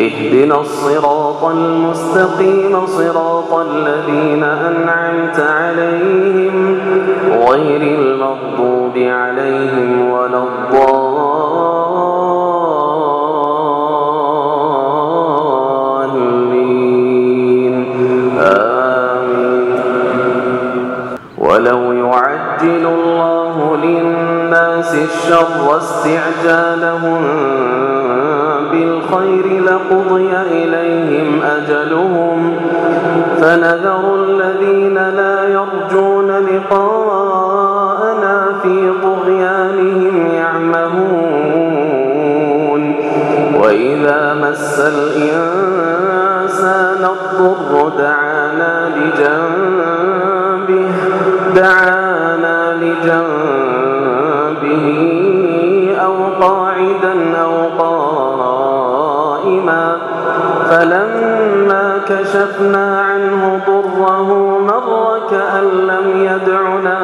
اهدنا الصراط المستقيم صراط الذين أنعمت عليهم غير المغضوب عليهم ولا الضالين. آمين. ولو يعجل الله للناس الشر استعجالهم بالخير لقضي إليهم أجلهم فنذر الذين لا يرجون لقاءنا في طغيانهم يعمهون وإذا مس الإنسان الضر دعانا لجنبه دعانا لجنبه أو قاعدا فلما كشفنا عنه ضره مر كأن لم يدعنا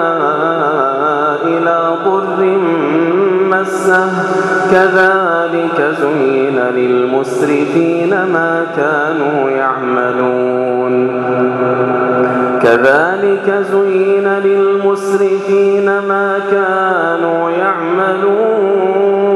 إلى ضر مسه. كذلك زين للمسرفين ما كانوا يعملون. كذلك زين للمسرفين ما كانوا يعملون.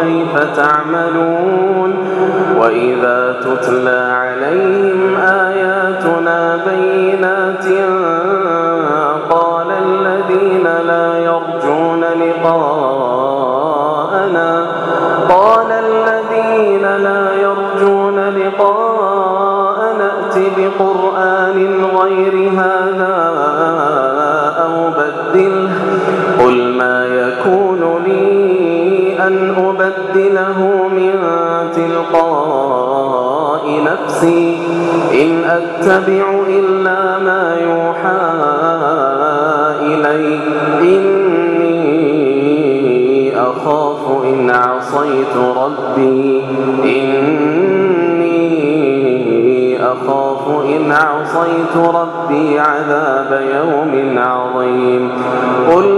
كيف تعملون وإذا تتلى عليهم آياتنا بينات قال الذين لا يرجون لقاءنا قال الذين لا يرجون لقاءنا ائت بقرآن غير هذا أن أبدله من تلقاء نفسي. إن أتبع إلا ما يوحى إلي. إني أخاف إن عصيت ربي. إني أخاف إن عصيت ربي عذاب يوم عظيم. قل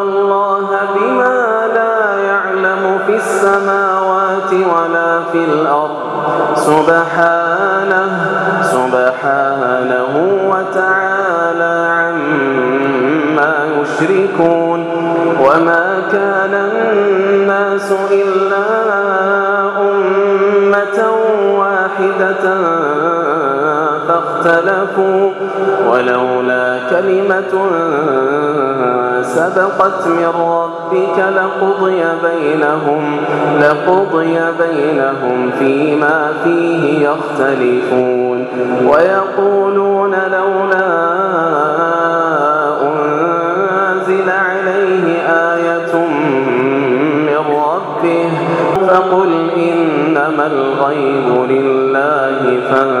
السماوات ولا في الأرض. سبحانه سبحانه وتعالى عما يشركون. وما كان الناس إلا أمة واحدة فاختلفوا. ولولا كلمة سبقت من ربك لقضي بينهم لقضي بينهم فيما فيه يختلفون. ويقولون لولا أنزل عليه آية من ربه فقل إنما الغيب لله فانتظروا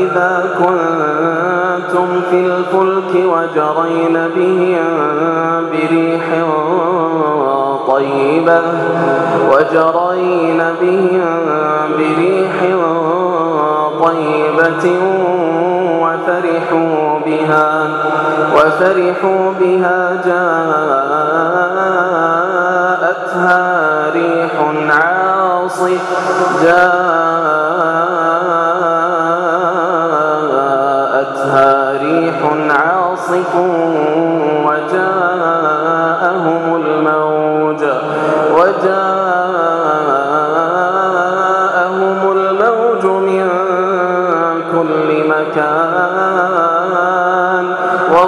إذا كنتم في الفلك وجرين بهم بريح طيبة وجرين بهم بريح طيبة وفرحوا بها وفرحوا بها جاءتها ريح عاصف جاءتها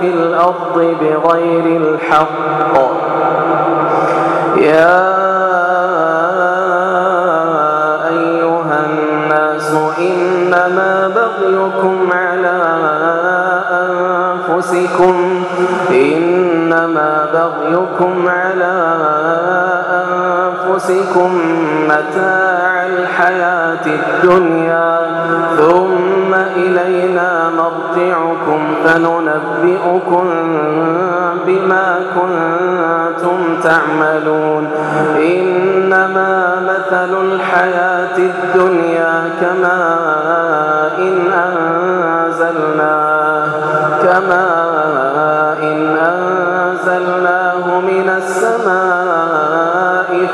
في الأرض بغير الحق. يا أيها الناس إنما بغيكم على أنفسكم. إنما بغيكم على أنفسكم متاع الحياة الدنيا. ثم إلينا مرجعكم فننبئكم بما كنتم تعملون. إنما مثل الحياة الدنيا كما إن أنزلناه كما إن أنزلناه من السماء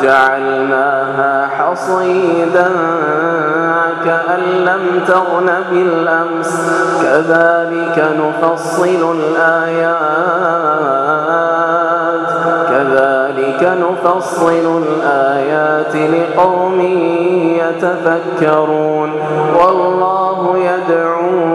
فجعلناها حصيدا كأن لم تغن بالأمس. كذلك نفصل الآيات. كذلك نفصل الآيات لقوم يتفكرون. والله يدعو